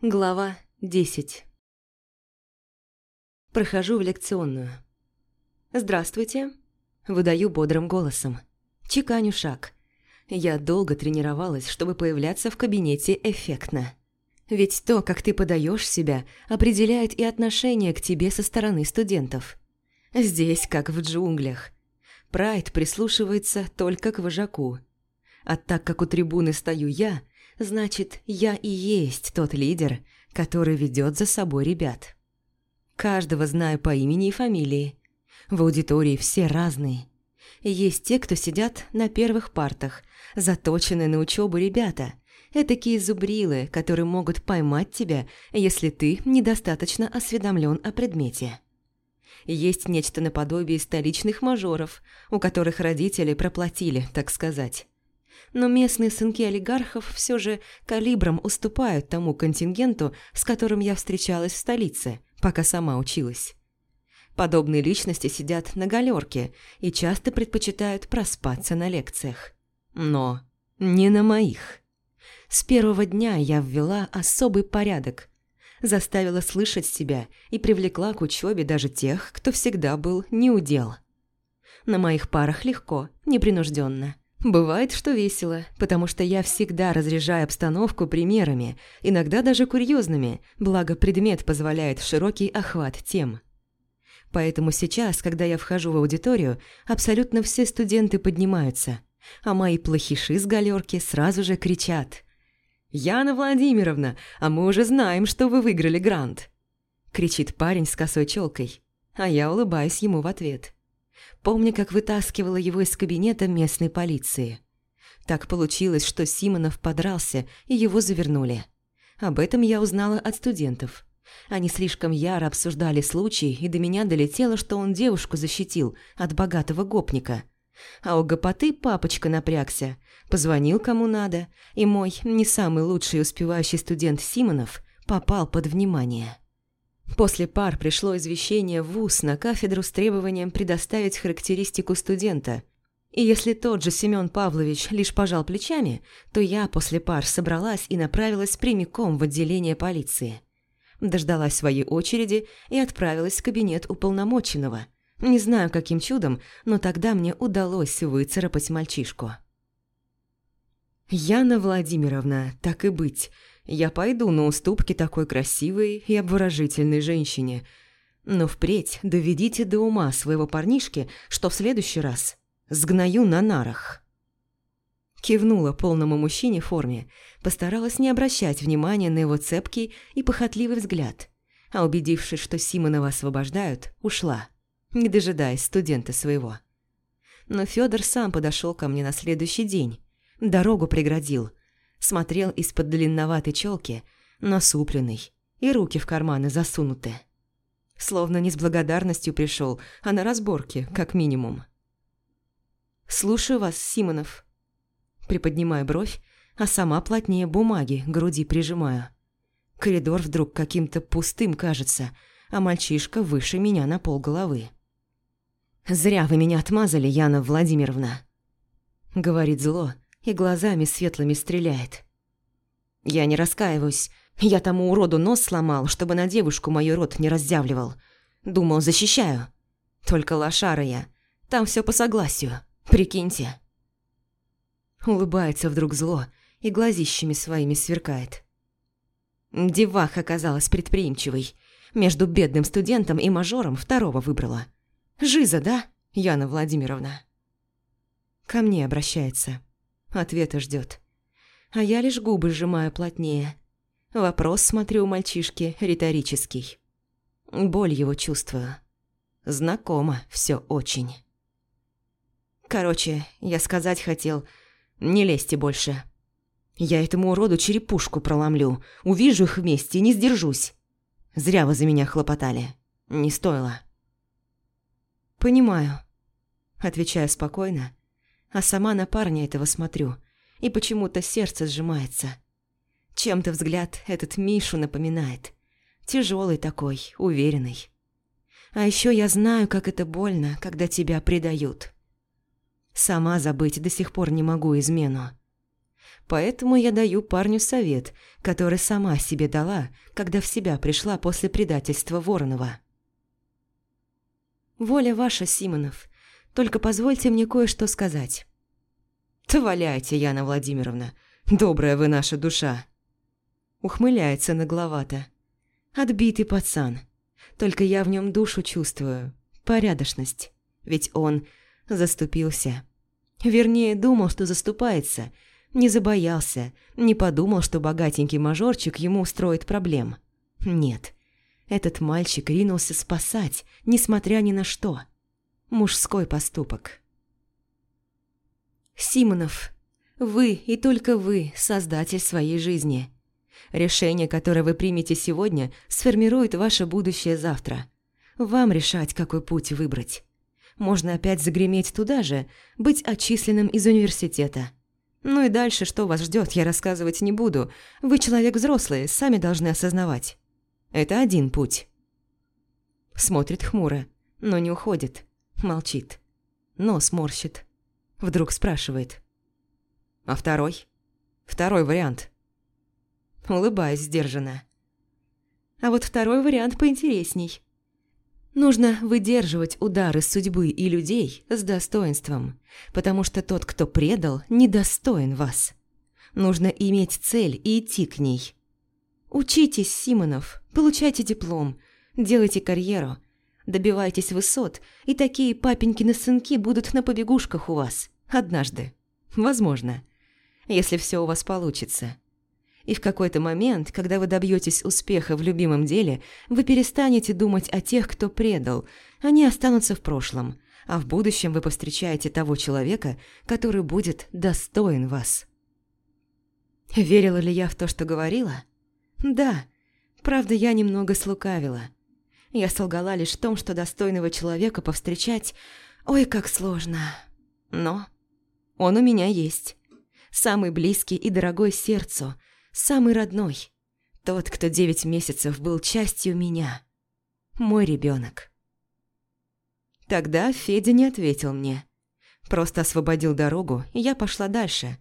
Глава 10 Прохожу в лекционную. «Здравствуйте», – выдаю бодрым голосом. Чеканю шаг. Я долго тренировалась, чтобы появляться в кабинете эффектно. Ведь то, как ты подаешь себя, определяет и отношение к тебе со стороны студентов. Здесь, как в джунглях. Прайд прислушивается только к вожаку. А так как у трибуны стою я, значит, я и есть тот лидер, который ведет за собой ребят. Каждого знаю по имени и фамилии. В аудитории все разные. Есть те, кто сидят на первых партах, заточенные на учебу ребята. Этакие зубрилы, которые могут поймать тебя, если ты недостаточно осведомлен о предмете. Есть нечто наподобие столичных мажоров, у которых родители проплатили, так сказать но местные сынки олигархов все же калибром уступают тому контингенту, с которым я встречалась в столице, пока сама училась. Подобные личности сидят на галерке и часто предпочитают проспаться на лекциях. Но не на моих. С первого дня я ввела особый порядок, заставила слышать себя и привлекла к учебе даже тех, кто всегда был неудел. На моих парах легко, непринужденно – Бывает, что весело, потому что я всегда разряжаю обстановку примерами, иногда даже курьезными, благо предмет позволяет широкий охват тем. Поэтому сейчас, когда я вхожу в аудиторию, абсолютно все студенты поднимаются, а мои плохиши с галерки сразу же кричат «Яна Владимировна, а мы уже знаем, что вы выиграли грант!» кричит парень с косой челкой, а я улыбаюсь ему в ответ – Помню, как вытаскивала его из кабинета местной полиции. Так получилось, что Симонов подрался, и его завернули. Об этом я узнала от студентов. Они слишком яро обсуждали случай, и до меня долетело, что он девушку защитил от богатого гопника. А у гопоты папочка напрягся, позвонил кому надо, и мой не самый лучший успевающий студент Симонов попал под внимание. После пар пришло извещение в ВУЗ на кафедру с требованием предоставить характеристику студента. И если тот же Семён Павлович лишь пожал плечами, то я после пар собралась и направилась прямиком в отделение полиции. Дождалась своей очереди и отправилась в кабинет уполномоченного. Не знаю, каким чудом, но тогда мне удалось выцарапать мальчишку. «Яна Владимировна, так и быть», я пойду на уступки такой красивой и обворожительной женщине. Но впредь доведите до ума своего парнишки, что в следующий раз сгною на нарах». Кивнула полному мужчине в форме, постаралась не обращать внимания на его цепкий и похотливый взгляд, а убедившись, что Симонова освобождают, ушла, не дожидаясь студента своего. Но Федор сам подошел ко мне на следующий день, дорогу преградил – смотрел из-под длинноватой челки, насупленный, и руки в карманы засунуты. Словно не с благодарностью пришел, а на разборке, как минимум. «Слушаю вас, Симонов». Приподнимаю бровь, а сама плотнее бумаги груди прижимаю. Коридор вдруг каким-то пустым кажется, а мальчишка выше меня на полголовы. «Зря вы меня отмазали, Яна Владимировна», — говорит зло, — и глазами светлыми стреляет. Я не раскаиваюсь. Я тому уроду нос сломал, чтобы на девушку мой рот не раздявливал. Думал, защищаю. Только лошара я. Там все по согласию. Прикиньте. Улыбается вдруг зло и глазищами своими сверкает. Девах оказалась предприимчивой. Между бедным студентом и мажором второго выбрала. Жиза, да, Яна Владимировна? Ко мне обращается. Ответа ждет. А я лишь губы сжимаю плотнее. Вопрос, смотрю, у мальчишки риторический. Боль его чувствую. Знакомо все очень. Короче, я сказать хотел, не лезьте больше. Я этому уроду черепушку проломлю, увижу их вместе и не сдержусь. Зря вы за меня хлопотали. Не стоило. «Понимаю», – отвечаю спокойно, а сама на парня этого смотрю, и почему-то сердце сжимается. Чем-то взгляд этот Мишу напоминает. Тяжелый такой, уверенный. А еще я знаю, как это больно, когда тебя предают. Сама забыть до сих пор не могу измену. Поэтому я даю парню совет, который сама себе дала, когда в себя пришла после предательства Воронова. «Воля ваша, Симонов. Только позвольте мне кое-что сказать». «Да Яна Владимировна. Добрая вы наша душа». Ухмыляется нагловато. Отбитый пацан. Только я в нем душу чувствую. Порядочность. Ведь он заступился. Вернее, думал, что заступается. Не забоялся. Не подумал, что богатенький мажорчик ему устроит проблем. Нет. Этот мальчик ринулся спасать, несмотря ни на что. Мужской поступок. Симонов, вы и только вы создатель своей жизни. Решение, которое вы примете сегодня, сформирует ваше будущее завтра. Вам решать, какой путь выбрать. Можно опять загреметь туда же, быть отчисленным из университета. Ну и дальше, что вас ждет, я рассказывать не буду. Вы человек взрослый, сами должны осознавать. Это один путь. Смотрит хмуро, но не уходит. Молчит. Нос морщит. Вдруг спрашивает. А второй? Второй вариант. Улыбаюсь сдержанно. А вот второй вариант поинтересней. Нужно выдерживать удары судьбы и людей с достоинством, потому что тот, кто предал, недостоин вас. Нужно иметь цель и идти к ней. Учитесь, Симонов, получайте диплом, делайте карьеру, добивайтесь высот, и такие папенькины сынки будут на побегушках у вас. Однажды. Возможно. Если все у вас получится. И в какой-то момент, когда вы добьетесь успеха в любимом деле, вы перестанете думать о тех, кто предал. Они останутся в прошлом, а в будущем вы повстречаете того человека, который будет достоин вас. Верила ли я в то, что говорила? Да. Правда, я немного слукавила. Я солгала лишь в том, что достойного человека повстречать... Ой, как сложно. Но он у меня есть. Самый близкий и дорогой сердцу – самый родной, тот, кто девять месяцев был частью меня, мой ребенок. Тогда Федя не ответил мне. Просто освободил дорогу, и я пошла дальше.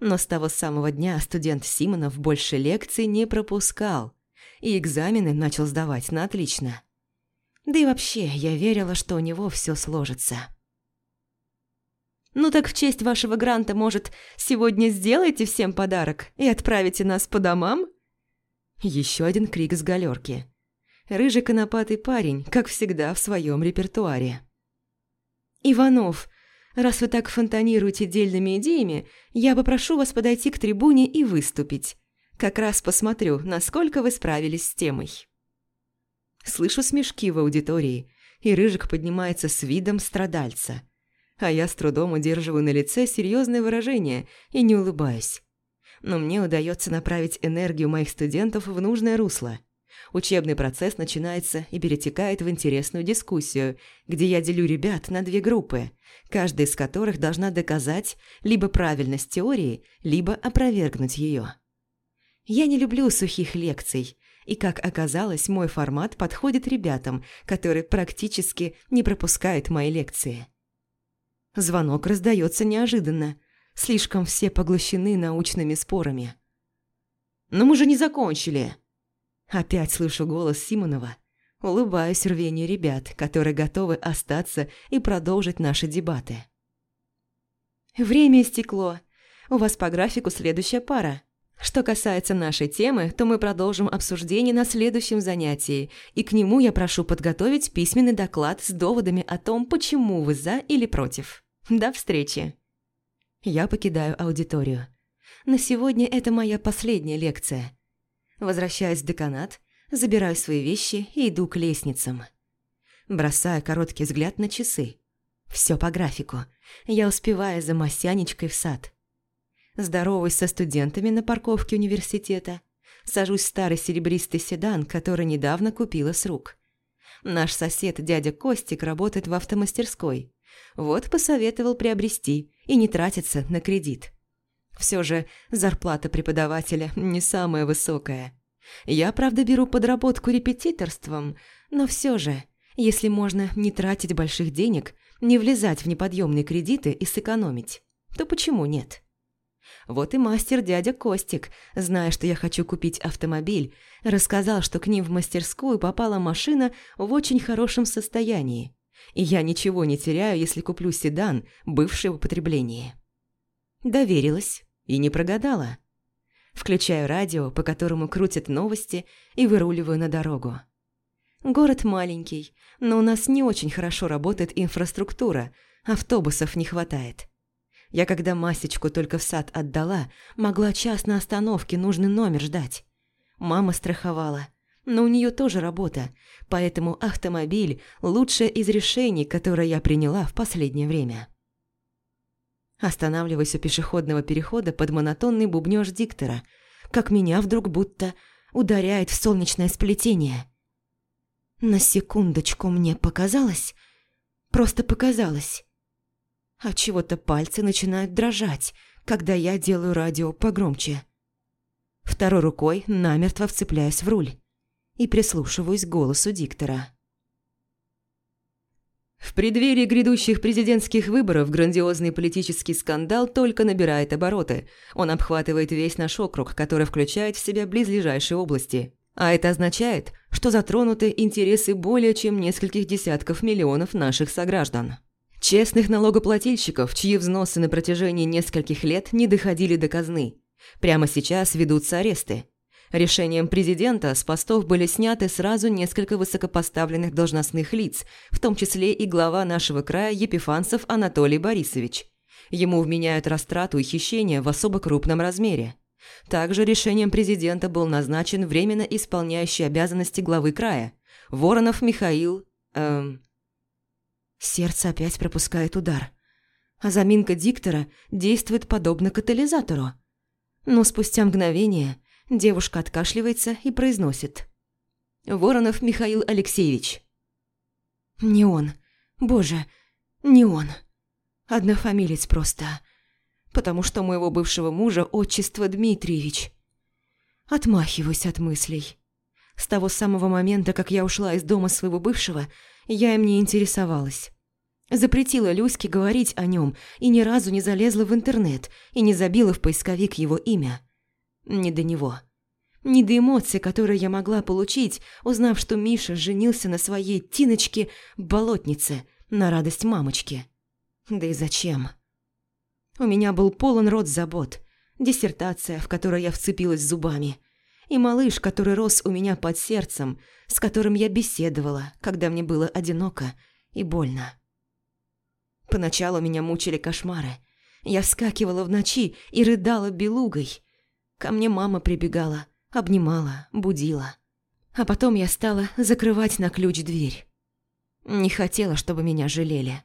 Но с того самого дня студент Симонов больше лекций не пропускал, и экзамены начал сдавать на отлично. Да и вообще, я верила, что у него все сложится. Ну так в честь вашего гранта, может, сегодня сделаете всем подарок и отправите нас по домам?» Еще один крик с галерки. Рыжий конопатый парень, как всегда, в своем репертуаре. «Иванов, раз вы так фонтанируете дельными идеями, я попрошу вас подойти к трибуне и выступить. Как раз посмотрю, насколько вы справились с темой». Слышу смешки в аудитории, и Рыжик поднимается с видом страдальца – а я с трудом удерживаю на лице серьезное выражение и не улыбаюсь. Но мне удается направить энергию моих студентов в нужное русло. Учебный процесс начинается и перетекает в интересную дискуссию, где я делю ребят на две группы, каждая из которых должна доказать либо правильность теории, либо опровергнуть ее. Я не люблю сухих лекций, и, как оказалось, мой формат подходит ребятам, которые практически не пропускают мои лекции. Звонок раздается неожиданно. Слишком все поглощены научными спорами. «Но мы же не закончили!» Опять слышу голос Симонова. Улыбаюсь рвению ребят, которые готовы остаться и продолжить наши дебаты. «Время истекло. У вас по графику следующая пара. Что касается нашей темы, то мы продолжим обсуждение на следующем занятии, и к нему я прошу подготовить письменный доклад с доводами о том, почему вы за или против. До встречи. Я покидаю аудиторию. На сегодня это моя последняя лекция. Возвращаюсь в деканат, забираю свои вещи и иду к лестницам. Бросаю короткий взгляд на часы. Все по графику. Я успеваю за Масянечкой в сад. Здороваюсь со студентами на парковке университета. Сажусь в старый серебристый седан, который недавно купила с рук. Наш сосед, дядя Костик, работает в автомастерской. Вот посоветовал приобрести и не тратиться на кредит. Все же зарплата преподавателя не самая высокая. Я, правда, беру подработку репетиторством, но все же, если можно не тратить больших денег, не влезать в неподъемные кредиты и сэкономить, то почему нет? Вот и мастер дядя Костик, зная, что я хочу купить автомобиль, рассказал, что к ним в мастерскую попала машина в очень хорошем состоянии. И я ничего не теряю, если куплю седан, бывший в употреблении. Доверилась и не прогадала. Включаю радио, по которому крутят новости, и выруливаю на дорогу. Город маленький, но у нас не очень хорошо работает инфраструктура, автобусов не хватает. Я когда Масечку только в сад отдала, могла час на остановке нужный номер ждать. Мама страховала, но у нее тоже работа, поэтому автомобиль – лучшее из решений, которое я приняла в последнее время. Останавливаюсь у пешеходного перехода под монотонный бубнёж диктора, как меня вдруг будто ударяет в солнечное сплетение. На секундочку мне показалось, просто показалось. А чего-то пальцы начинают дрожать, когда я делаю радио погромче. Второй рукой намертво вцепляюсь в руль и прислушиваюсь к голосу диктора. В преддверии грядущих президентских выборов грандиозный политический скандал только набирает обороты. Он обхватывает весь наш округ, который включает в себя близлежащие области. А это означает, что затронуты интересы более чем нескольких десятков миллионов наших сограждан. Честных налогоплательщиков, чьи взносы на протяжении нескольких лет не доходили до казны. Прямо сейчас ведутся аресты. Решением президента с постов были сняты сразу несколько высокопоставленных должностных лиц, в том числе и глава нашего края Епифанцев Анатолий Борисович. Ему вменяют растрату и хищение в особо крупном размере. Также решением президента был назначен временно исполняющий обязанности главы края Воронов Михаил... Эм... Сердце опять пропускает удар. А заминка диктора действует подобно катализатору. Но спустя мгновение Девушка откашливается и произносит. «Воронов Михаил Алексеевич». «Не он. Боже, не он. Однофамилец просто. Потому что моего бывшего мужа отчество Дмитриевич». Отмахиваюсь от мыслей. С того самого момента, как я ушла из дома своего бывшего, я им не интересовалась. Запретила Люське говорить о нем и ни разу не залезла в интернет и не забила в поисковик его имя. Не до него. Не до эмоций, которые я могла получить, узнав, что Миша женился на своей Тиночке-болотнице на радость мамочки. Да и зачем? У меня был полон рот забот, диссертация, в которой я вцепилась зубами, и малыш, который рос у меня под сердцем, с которым я беседовала, когда мне было одиноко и больно. Поначалу меня мучили кошмары. Я вскакивала в ночи и рыдала белугой – Ко мне мама прибегала, обнимала, будила. А потом я стала закрывать на ключ дверь. Не хотела, чтобы меня жалели.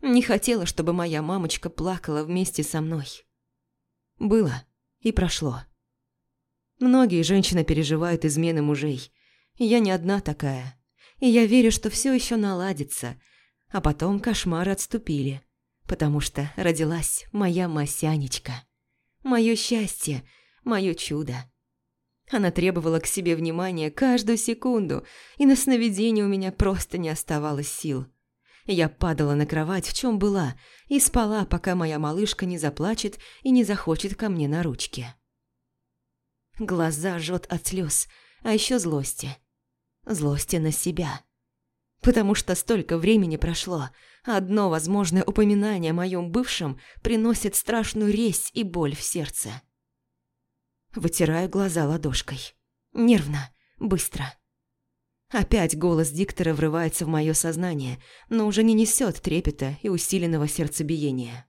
Не хотела, чтобы моя мамочка плакала вместе со мной. Было и прошло. Многие женщины переживают измены мужей. Я не одна такая. И я верю, что все еще наладится. А потом кошмары отступили. Потому что родилась моя Масянечка. Мое счастье – мое чудо. Она требовала к себе внимания каждую секунду, и на сновидение у меня просто не оставалось сил. Я падала на кровать, в чем была, и спала, пока моя малышка не заплачет и не захочет ко мне на ручки. Глаза жжет от слез, а еще злости. Злости на себя. Потому что столько времени прошло, одно возможное упоминание о моем бывшем приносит страшную резь и боль в сердце. Вытираю глаза ладошкой. Нервно, быстро. Опять голос диктора врывается в мое сознание, но уже не несет трепета и усиленного сердцебиения.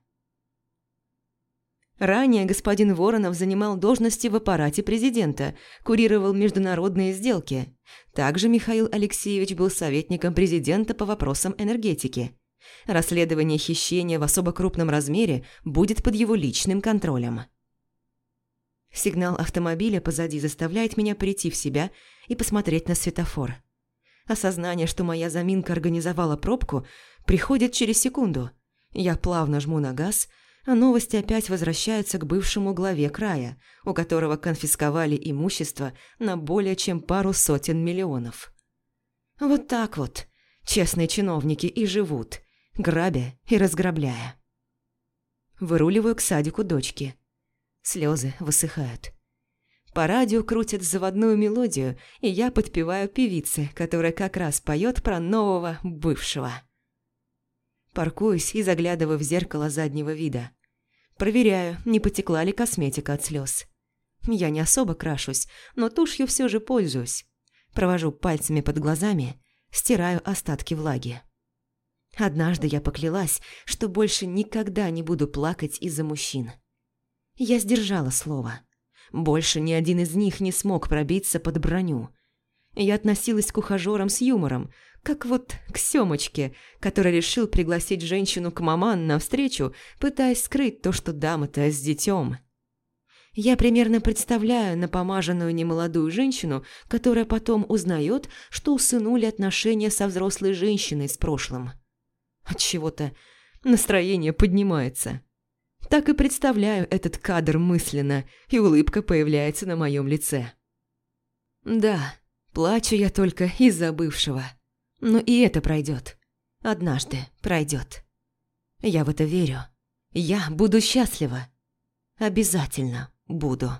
Ранее господин Воронов занимал должности в аппарате президента, курировал международные сделки. Также Михаил Алексеевич был советником президента по вопросам энергетики. Расследование хищения в особо крупном размере будет под его личным контролем. Сигнал автомобиля позади заставляет меня прийти в себя и посмотреть на светофор. Осознание, что моя заминка организовала пробку, приходит через секунду. Я плавно жму на газ, а новости опять возвращаются к бывшему главе края, у которого конфисковали имущество на более чем пару сотен миллионов. Вот так вот честные чиновники и живут, грабя и разграбляя. Выруливаю к садику дочки – Слезы высыхают. По радио крутят заводную мелодию, и я подпеваю певице, которая как раз поет про нового бывшего. Паркуюсь и заглядываю в зеркало заднего вида. Проверяю, не потекла ли косметика от слез. Я не особо крашусь, но тушью все же пользуюсь. Провожу пальцами под глазами, стираю остатки влаги. Однажды я поклялась, что больше никогда не буду плакать из-за мужчин. Я сдержала слово. Больше ни один из них не смог пробиться под броню. Я относилась к ухажерам с юмором, как вот к Семочке, который решил пригласить женщину к маман на встречу, пытаясь скрыть то, что дама-то с детем. Я примерно представляю напомаженную немолодую женщину, которая потом узнает, что усынули отношения со взрослой женщиной с прошлым. От чего-то настроение поднимается. Так и представляю этот кадр мысленно, и улыбка появляется на моем лице. Да, плачу я только из-за бывшего. Но и это пройдет. Однажды пройдет. Я в это верю. Я буду счастлива. Обязательно буду.